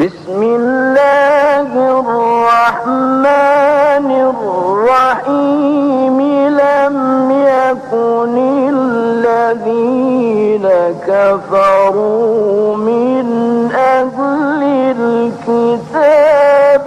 بسم الله الرحمن الرحيم. لم يكن الذين كفروا من أهل الكتاب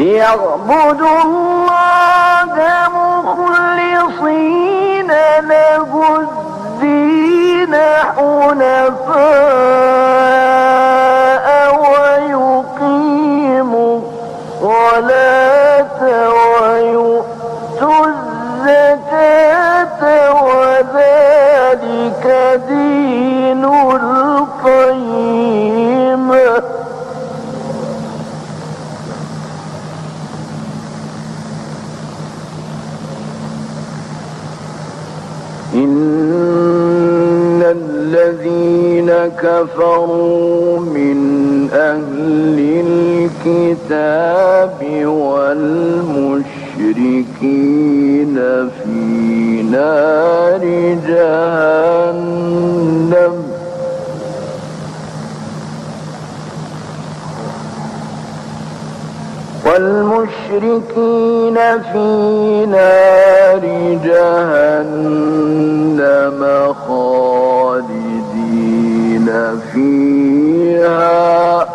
ليعبدوا الله مخلصين له الدين حنفاء. كفروا من أهل الكتاب والمشركين في نار جهنم. والمشركين في نار جهنم خالدين. فيها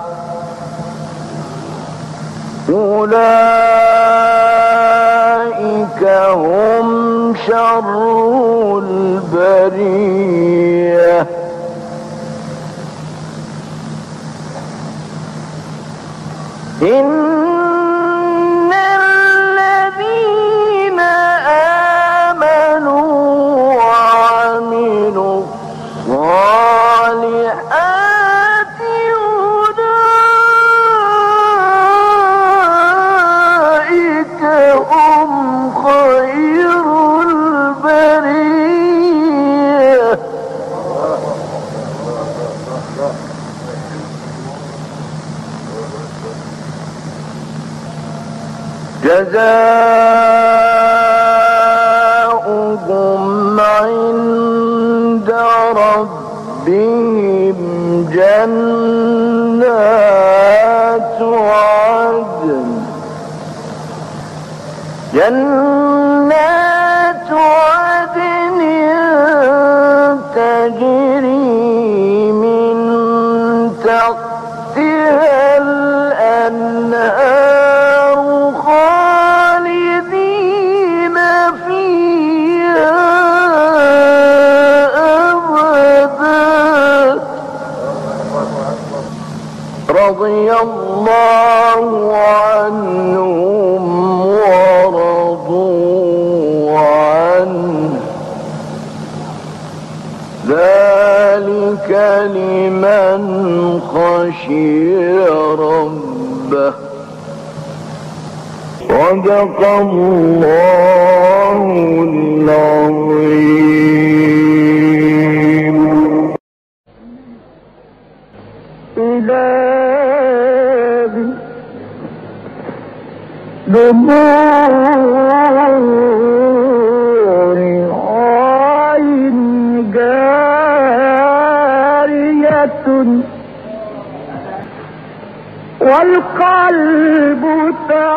أولئك هم شر البرية. إن جزاؤهم عند ربهم جنات عدن. جنات صدق الله العظيم. إلهي دموع عين جارية والقلب تحرقه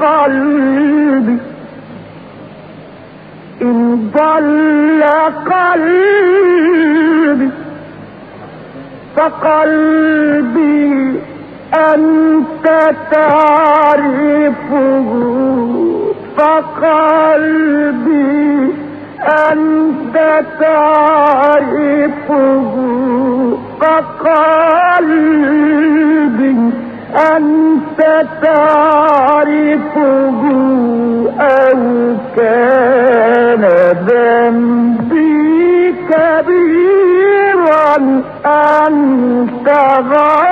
قلبي. إن ضل قلبي فقلبي أنت تعرفه. فقلبي أنت تعرفه. فقلبي أنت تعرفه أو كان ذنبي كبيرا أنت غفار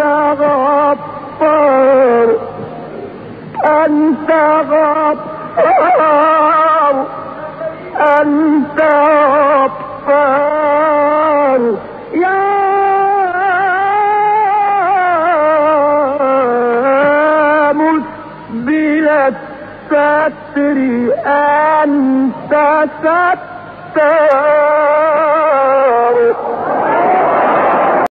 غفار أنت غفار أنت غفار يا مسبل الستر أنت ستار